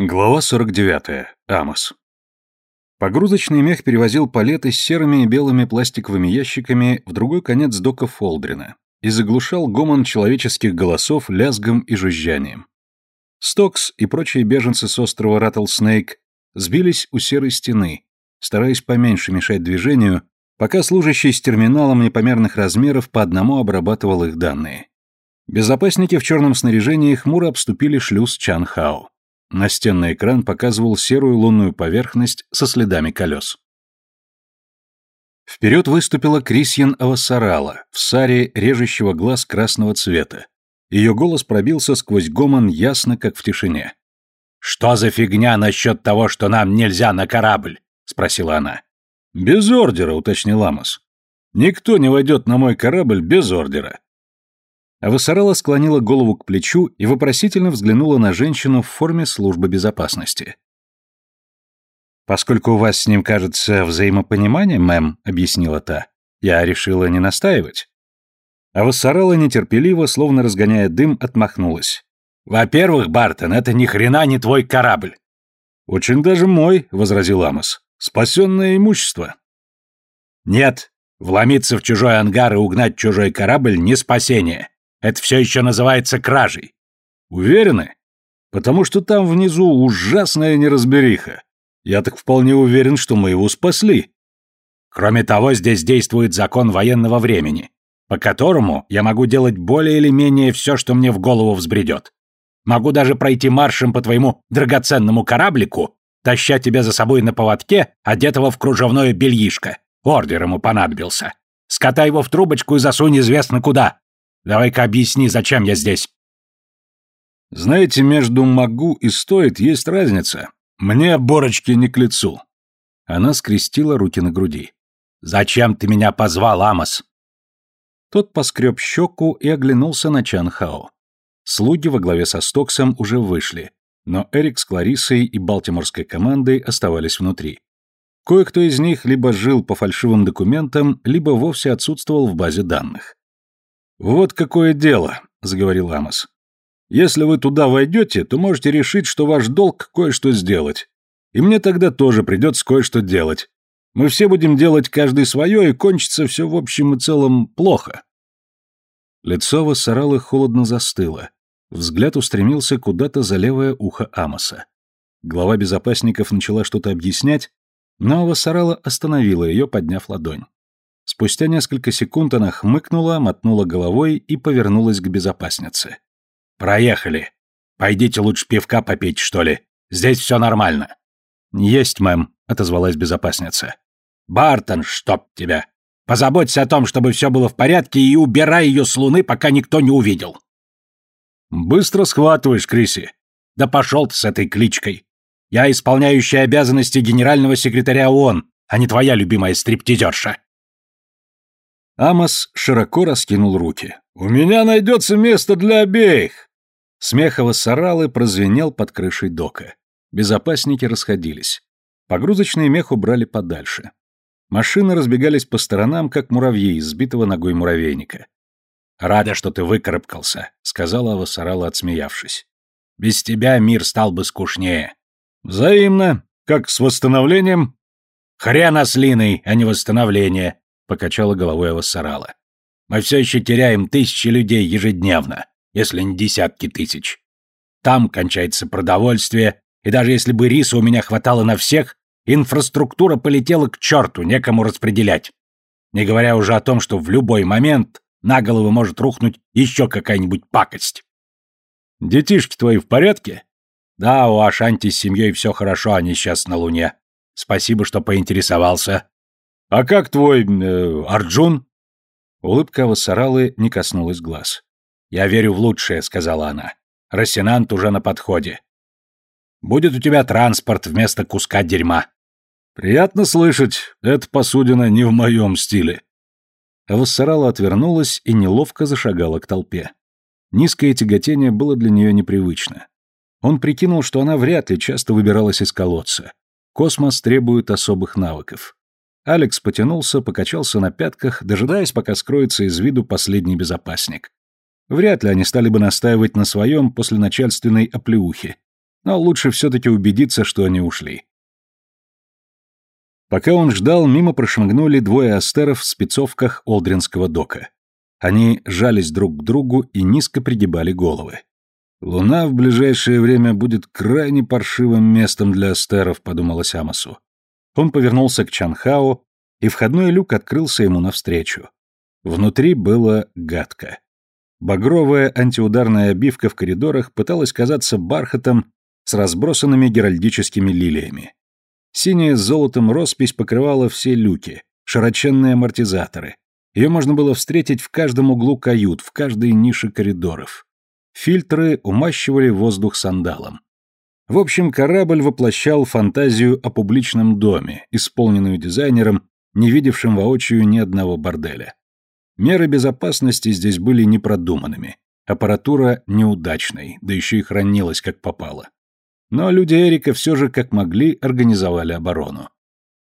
Глава 49. Амос. Погрузочный мех перевозил палеты с серыми и белыми пластиковыми ящиками в другой конец дока Фолдрина и заглушал гомон человеческих голосов лязгом и жужжанием. Стокс и прочие беженцы с острова Раттлснейк сбились у серой стены, стараясь поменьше мешать движению, пока служащий с терминалом непомерных размеров по одному обрабатывал их данные. Безопасники в черном снаряжении хмуро обступили шлюз Чанхао. Настенный экран показывал серую лунную поверхность со следами колес. Вперед выступила Крисьян Авасарала в саре режущего глаз красного цвета. Ее голос пробился сквозь гомон ясно, как в тишине. «Что за фигня насчет того, что нам нельзя на корабль?» — спросила она. «Без ордера», — уточнил Амос. «Никто не войдет на мой корабль без ордера. А Вассарала склонила голову к плечу и вопросительно взглянула на женщину в форме службы безопасности. «Поскольку у вас с ним, кажется, взаимопонимание, мэм», — объяснила та, — «я решила не настаивать». А Вассарала нетерпеливо, словно разгоняя дым, отмахнулась. «Во-первых, Бартон, это ни хрена не твой корабль». «Очень даже мой», — возразил Амос. «Спасенное имущество». «Нет, вломиться в чужой ангар и угнать чужой корабль — не спасение. Это все еще называется кражей. Уверены? Потому что там внизу ужасная неразбериха. Я так вполне уверен, что мы его спасли. Кроме того, здесь действует закон военного времени, по которому я могу делать более или менее все, что мне в голову взбредет. Могу даже пройти маршем по твоему драгоценному кораблику, таща тебя за собой на поводке, одетого в кружевное бельишко. Ордер ему понадобился. Скатай его в трубочку и засунь известно куда. Давай-ка объясни, зачем я здесь?» «Знаете, между «могу» и «стоит» есть разница. Мне борочки не к лицу». Она скрестила руки на груди. «Зачем ты меня позвал, Амос?» Тот поскреб щеку и оглянулся на Чан Хао. Слуги во главе со Стоксом уже вышли, но Эрик с Кларисой и балтиморской командой оставались внутри. Кое-кто из них либо жил по фальшивым документам, либо вовсе отсутствовал в базе данных. «Вот какое дело», — заговорил Амос. «Если вы туда войдете, то можете решить, что ваш долг кое-что сделать. И мне тогда тоже придется кое-что делать. Мы все будем делать каждый свое, и кончится все в общем и целом плохо». Лицо Вассаралы холодно застыло. Взгляд устремился куда-то за левое ухо Амоса. Глава безопасников начала что-то объяснять, но Вассарала остановила ее, подняв ладонь. Спустя несколько секунд она хмыкнула, мотнула головой и повернулась к безопаснице. «Проехали. Пойдите лучше пивка попить, что ли. Здесь все нормально». «Есть, мэм», — отозвалась безопасница. «Бартон, чтоб тебя! Позаботься о том, чтобы все было в порядке, и убирай ее с луны, пока никто не увидел». «Быстро схватываешь, Криси». «Да пошел ты с этой кличкой. Я исполняющая обязанности генерального секретаря ООН, а не твоя любимая стриптизерша». Амос широко раскинул руки. «У меня найдется место для обеих!» Смех Саралы прозвенел под крышей дока. Безопасники расходились. Погрузочный мех убрали подальше. Машины разбегались по сторонам, как муравьи из сбитого ногой муравейника. «Рада, что ты выкарабкался», — сказала Авасарала, отсмеявшись. «Без тебя мир стал бы скучнее». «Взаимно. Как с восстановлением?» «Хрена с а не восстановление покачала головой Авасарала. Мы все еще теряем тысячи людей ежедневно, если не десятки тысяч. Там кончается продовольствие, и даже если бы риса у меня хватало на всех, инфраструктура полетела к черту, некому распределять. Не говоря уже о том, что в любой момент на головы может рухнуть еще какая-нибудь пакость. Детишки твои в порядке? Да, у Ашанти с семьей все хорошо, они сейчас на Луне. Спасибо, что поинтересовался. «А как твой... Э, Арджун?» Улыбка Вассаралы не коснулась глаз. «Я верю в лучшее», — сказала она. «Рассенант уже на подходе. Будет у тебя транспорт вместо куска дерьма». «Приятно слышать. Эта посудина не в моем стиле». Вассарала отвернулась и неловко зашагала к толпе. Низкое тяготение было для нее непривычно. Он прикинул, что она вряд ли часто выбиралась из колодца. Космос требует особых навыков. Алекс потянулся, покачался на пятках, дожидаясь, пока скроется из виду последний безопасник. Вряд ли они стали бы настаивать на своем после начальственной оплеухи. Но лучше все-таки убедиться, что они ушли. Пока он ждал, мимо прошмыгнули двое астеров в спецовках Олдринского дока. Они жались друг к другу и низко пригибали головы. «Луна в ближайшее время будет крайне паршивым местом для астеров», — подумалось Амосу. Он повернулся к Чанхао, и входной люк открылся ему навстречу. Внутри было гадко. Багровая антиударная обивка в коридорах пыталась казаться бархатом с разбросанными геральдическими лилиями. Синяя с золотом роспись покрывала все люки, широченные амортизаторы. Ее можно было встретить в каждом углу кают, в каждой нише коридоров. Фильтры умащивали воздух сандалом. В общем, корабль воплощал фантазию о публичном доме, исполненную дизайнером, не видевшим воочию ни одного борделя. Меры безопасности здесь были непродуманными, аппаратура неудачной, да еще и хранилась как попало. Но люди Эрика все же как могли организовали оборону.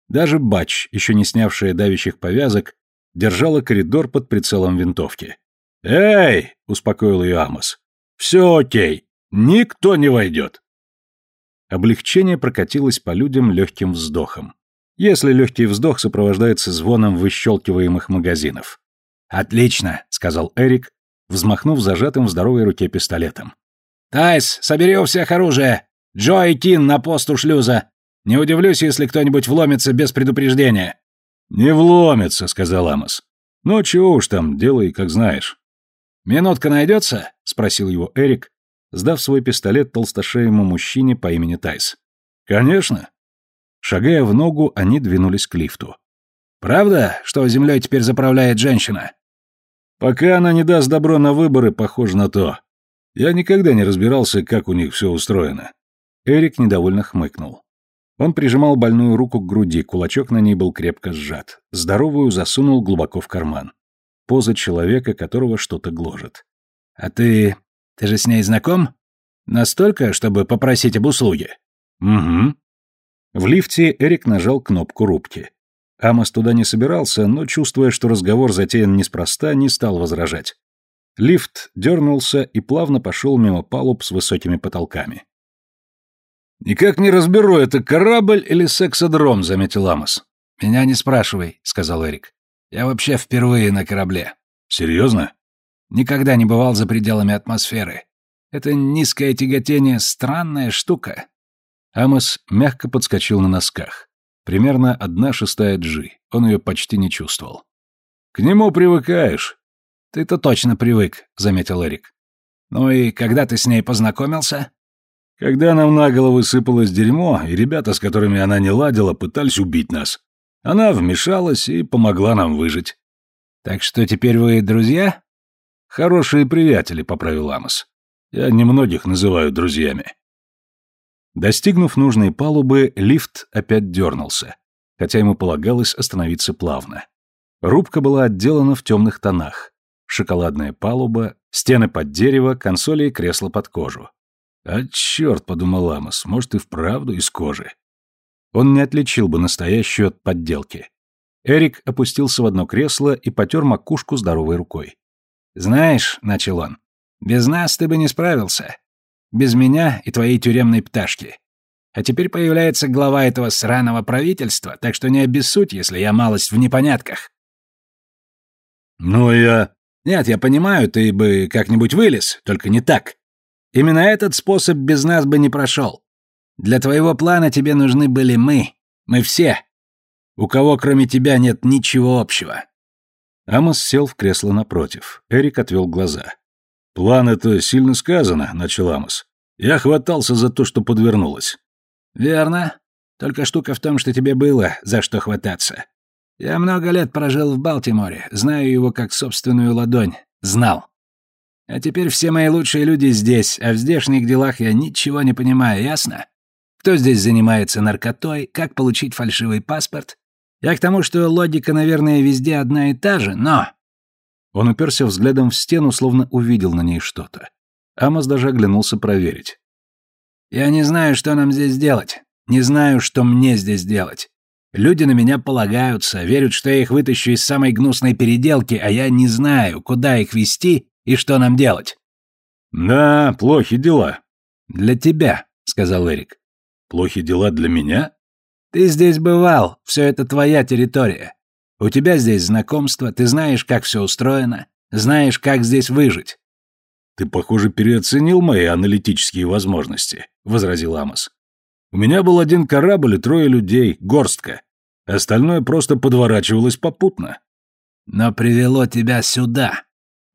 Даже Бач, еще не снявшая давящих повязок, держала коридор под прицелом винтовки. «Эй!» — успокоил ее Амос. «Все окей. Никто не войдет». Облегчение прокатилось по людям легким вздохом. Если легкий вздох сопровождается звоном выщелкиваемых магазинов. «Отлично», — сказал Эрик, взмахнув зажатым в здоровой руке пистолетом. «Тайс, собери у всех оружие! Джо и Кин на пост у шлюза. Не удивлюсь, если кто-нибудь вломится без предупреждения». «Не вломится», — сказал Амос. «Ну, чего уж там, делай, как знаешь». «Минутка найдется?» — спросил его Эрик, сдав свой пистолет толстошеему мужчине по имени Тайс. «Конечно». Шагая в ногу, они двинулись к лифту. «Правда, что землей теперь заправляет женщина?» «Пока она не даст добро на выборы, похоже на то. Я никогда не разбирался, как у них все устроено. Эрик недовольно хмыкнул. Он прижимал больную руку к груди, кулачок на ней был крепко сжат. Здоровую засунул глубоко в карман. Поза человека, которого что-то гложет. «А ты... ты же с ней знаком? Настолько, чтобы попросить об услуге?» «Угу». В лифте Эрик нажал кнопку рубки. Амос туда не собирался, но, чувствуя, что разговор затеян неспроста, не стал возражать. Лифт дернулся и плавно пошел мимо палуб с высокими потолками. «Никак не разберу, это корабль или сексодром», — заметил Амос. «Меня не спрашивай», — сказал Эрик. «Я вообще впервые на корабле». «Серьезно?» «Никогда не бывал за пределами атмосферы. Это низкое тяготение — странная штука». Амос мягко подскочил на носках. Примерно одна шестая джи. Он ее почти не чувствовал. «К нему привыкаешь». «Ты-то точно привык», — заметил Эрик. «Ну и когда ты с ней познакомился?» Когда нам на голову сыпалось дерьмо, и ребята, с которыми она не ладила, пытались убить нас. Она вмешалась и помогла нам выжить. Так что теперь вы друзья? Хорошие приятели, поправил Амос. Я немногих называю друзьями. Достигнув нужной палубы, лифт опять дернулся, хотя ему полагалось остановиться плавно. Рубка была отделана в темных тонах. Шоколадная палуба, стены под дерево, консоли и кресла под кожу. «А черт», — подумал Амос, — «может, и вправду из кожи». Он не отличил бы настоящую от подделки. Эрик опустился в одно кресло и потер макушку здоровой рукой. «Знаешь», — начал он, — «без нас ты бы не справился. Без меня и твоей тюремной пташки. А теперь появляется глава этого сраного правительства, так что не обессудь, если я малость в непонятках». «Ну, я...» «Нет, я понимаю, ты бы как-нибудь вылез, только не так. Именно этот способ без нас бы не прошел. Для твоего плана тебе нужны были мы. Мы все. У кого кроме тебя нет ничего общего. Амос сел в кресло напротив. Эрик отвел глаза. «План — это сильно сказано», — начал Амос. «Я хватался за то, что подвернулось». «Верно. Только штука в том, что тебе было за что хвататься. Я много лет прожил в Балтиморе, знаю его как собственную ладонь. Знал. А теперь все мои лучшие люди здесь, а в здешних делах я ничего не понимаю, ясно? Кто здесь занимается наркотой, как получить фальшивый паспорт? Я к тому, что логика, наверное, везде одна и та же, но...» Он уперся взглядом в стену, словно увидел на ней что-то. Амос даже оглянулся проверить. «Я не знаю, что нам здесь делать. Не знаю, что мне здесь делать. Люди на меня полагаются, верят, что я их вытащу из самой гнусной переделки, а я не знаю, куда их вести и что нам делать?» «Да, плохи дела». «Для тебя», — сказал Эрик. Плохи дела для меня? Ты здесь бывал, все это твоя территория. У тебя здесь знакомство, ты знаешь, как все устроено, знаешь, как здесь выжить. Ты, похоже, переоценил мои аналитические возможности, возразил Амос. У меня был один корабль и трое людей, горстка. Остальное просто подворачивалось попутно. Но привело тебя сюда.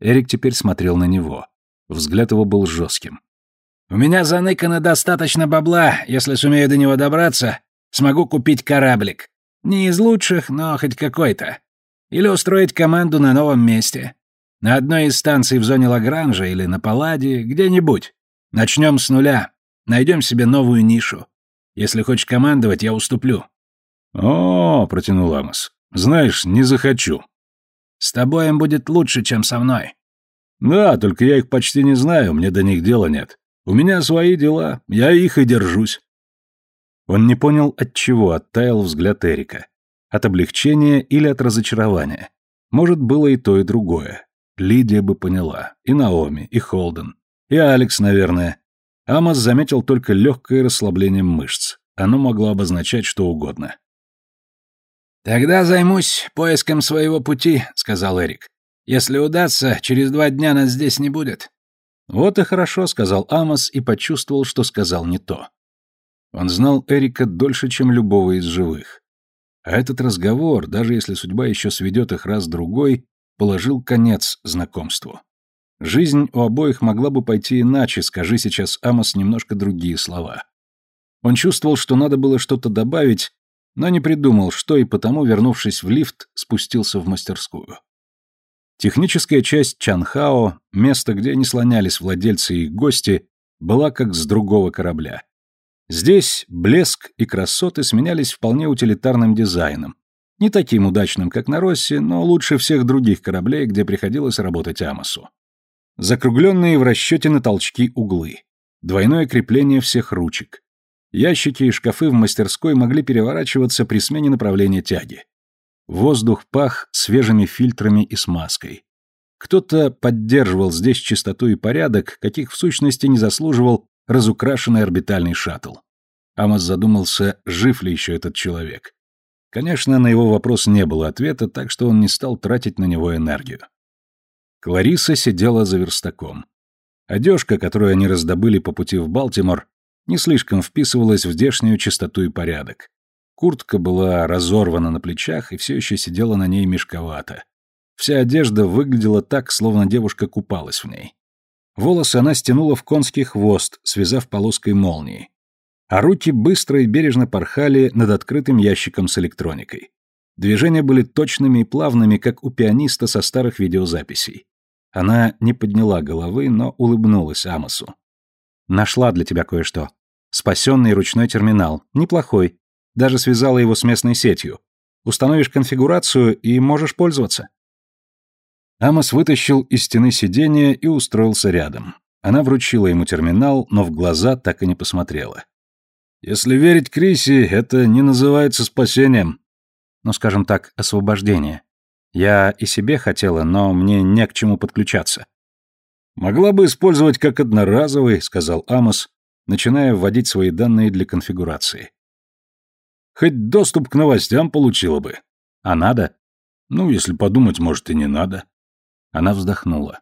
Эрик теперь смотрел на него. Взгляд его был жестким. У меня заныкано достаточно бабла, если сумею до него добраться, смогу купить кораблик. Не из лучших, но хоть какой-то. Или устроить команду на новом месте. На одной из станций в зоне Лагранжа или на Палладе, где-нибудь. Начнем с нуля. Найдем себе новую нишу. Если хочешь командовать, я уступлю. О, протянул Амос. Знаешь, не захочу. С тобой им будет лучше, чем со мной. Да, только я их почти не знаю, мне до них дела нет. У меня свои дела, я их и держусь. Он не понял, от чего оттаял взгляд Эрика. От облегчения или от разочарования. Может, было и то, и другое. Лидия бы поняла. И Наоми, и Холден. И Алекс, наверное. Амос заметил только легкое расслабление мышц. Оно могло обозначать что угодно. «Тогда займусь поиском своего пути», — сказал Эрик. «Если удастся, через два дня нас здесь не будет». «Вот и хорошо», — сказал Амос и почувствовал, что сказал не то. Он знал Эрика дольше, чем любого из живых. А этот разговор, даже если судьба еще сведет их раз-другой, положил конец знакомству. Жизнь у обоих могла бы пойти иначе, скажи сейчас Амос немножко другие слова. Он чувствовал, что надо было что-то добавить, но не придумал, что и потому, вернувшись в лифт, спустился в мастерскую. Техническая часть Чанхао, место, где не слонялись владельцы и гости, была как с другого корабля. Здесь блеск и красоты сменялись вполне утилитарным дизайном, не таким удачным, как на Россе, но лучше всех других кораблей, где приходилось работать Амосу. Закругленные в расчете на толчки углы, двойное крепление всех ручек, Ящики и шкафы в мастерской могли переворачиваться при смене направления тяги. Воздух пах свежими фильтрами и смазкой. Кто-то поддерживал здесь чистоту и порядок, каких в сущности не заслуживал разукрашенный орбитальный шаттл. Амос задумался, жив ли еще этот человек. Конечно, на его вопрос не было ответа, так что он не стал тратить на него энергию. Клариса сидела за верстаком. Одежка, которую они раздобыли по пути в Балтимор, не слишком вписывалась в здешнюю чистоту и порядок. Куртка была разорвана на плечах и все еще сидела на ней мешковато. Вся одежда выглядела так, словно девушка купалась в ней. Волосы она стянула в конский хвост, связав полоской молнии. А руки быстро и бережно порхали над открытым ящиком с электроникой. Движения были точными и плавными, как у пианиста со старых видеозаписей. Она не подняла головы, но улыбнулась Амосу. Нашла для тебя кое-что. Спасенный ручной терминал. Неплохой. Даже связала его с местной сетью. Установишь конфигурацию и можешь пользоваться. Амос вытащил из стены сиденье и устроился рядом. Она вручила ему терминал, но в глаза так и не посмотрела. Если верить Криси, это не называется спасением. Ну, скажем так, освобождение. Я и себе хотела, но мне не к чему подключаться. «Могла бы использовать как одноразовый», — сказал Амос, начиная вводить свои данные для конфигурации. «Хоть доступ к новостям получила бы. А надо?» «Ну, если подумать, может, и не надо». Она вздохнула.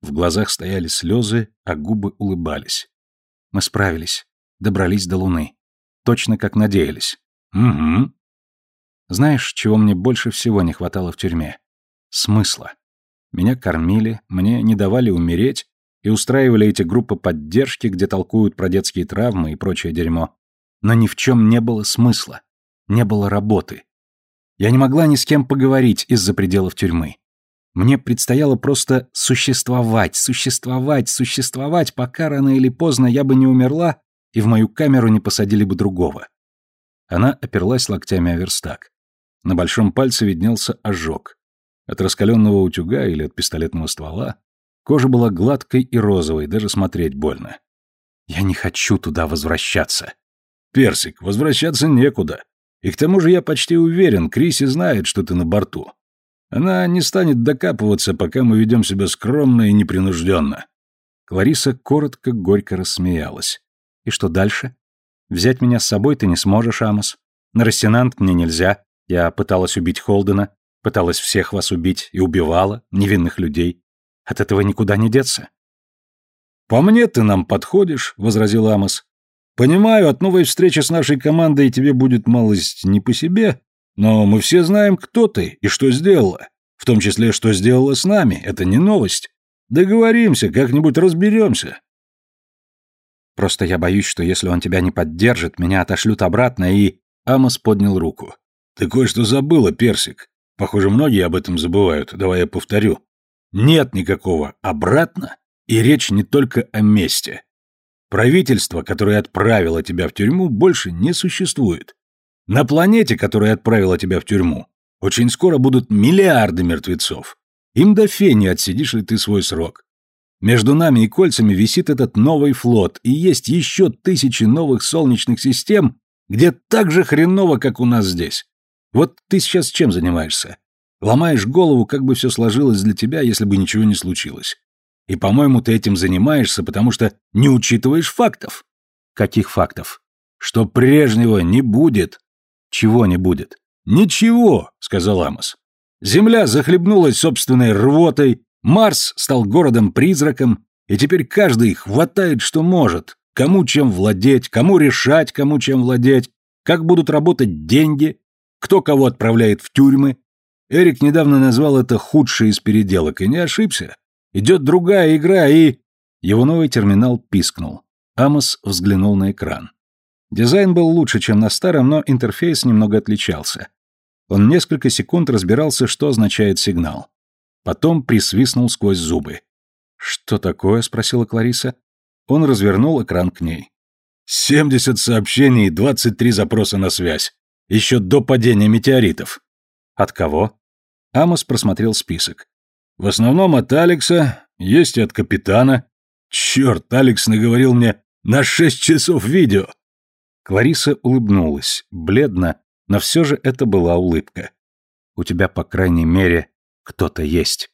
В глазах стояли слезы, а губы улыбались. «Мы справились. Добрались до Луны. Точно как надеялись». «Угу». «Знаешь, чего мне больше всего не хватало в тюрьме? Смысла. Меня кормили, мне не давали умереть и устраивали эти группы поддержки, где толкуют про детские травмы и прочее дерьмо. Но ни в чем не было смысла. Не было работы. Я не могла ни с кем поговорить из-за пределов тюрьмы. Мне предстояло просто существовать, существовать, существовать, пока рано или поздно я бы не умерла и в мою камеру не посадили бы другого. Она оперлась локтями о верстак. На большом пальце виднелся ожог. От раскаленного утюга или от пистолетного ствола кожа была гладкой и розовой, даже смотреть больно. Я не хочу туда возвращаться. Персик, возвращаться некуда. И к тому же я почти уверен, Криси знает, что ты на борту. Она не станет докапываться, пока мы ведем себя скромно и непринужденно. Клариса коротко, горько рассмеялась. И что дальше? Взять меня с собой ты не сможешь, Амос. На Рассенант мне нельзя. Я пыталась убить Холдена, пыталась всех вас убить и убивала, невинных людей. От этого никуда не деться. «По мне ты нам подходишь», — возразил Амос. «Понимаю, от новой встречи с нашей командой тебе будет малость не по себе, но мы все знаем, кто ты и что сделала. В том числе, что сделала с нами. Это не новость. Договоримся, как-нибудь разберемся». «Просто я боюсь, что если он тебя не поддержит, меня отошлют обратно и...» Амос поднял руку. «Ты кое-что забыла, Персик. Похоже, многие об этом забывают. Давай я повторю. Нет никакого «обратно» И речь не только о месте. Правительство, которое отправило тебя в тюрьму, больше не существует. На планете, которая отправила тебя в тюрьму, очень скоро будут миллиарды мертвецов. Им до фени отсидишь ли ты свой срок. Между нами и кольцами висит этот новый флот, и есть еще тысячи новых солнечных систем, где так же хреново, как у нас здесь. Вот ты сейчас чем занимаешься? Ломаешь голову, как бы все сложилось для тебя, если бы ничего не случилось. И, по-моему, ты этим занимаешься, потому что не учитываешь фактов. Каких фактов? Что прежнего не будет. Чего не будет? Ничего, сказал Амос. Земля захлебнулась собственной рвотой, Марс стал городом-призраком, и теперь каждый хватает, что может. Кому чем владеть, кому решать, кому чем владеть, как будут работать деньги, кто кого отправляет в тюрьмы. Эрик недавно назвал это худшей из переделок, и не ошибся. Идет другая игра, и...» Его новый терминал пискнул. Амос взглянул на экран. Дизайн был лучше, чем на старом, но интерфейс немного отличался. Он несколько секунд разбирался, что означает сигнал. Потом присвистнул сквозь зубы. «Что такое?» — спросила Клариса. Он развернул экран к ней. «Семьдесят сообщений и двадцать три запроса на связь. Еще до падения метеоритов». «От кого?» Амос просмотрел список. В основном от Алекса, есть и от капитана. Черт, Алекс наговорил мне на шесть часов видео. Клариса улыбнулась, бледно, но все же это была улыбка. У тебя, по крайней мере, кто-то есть.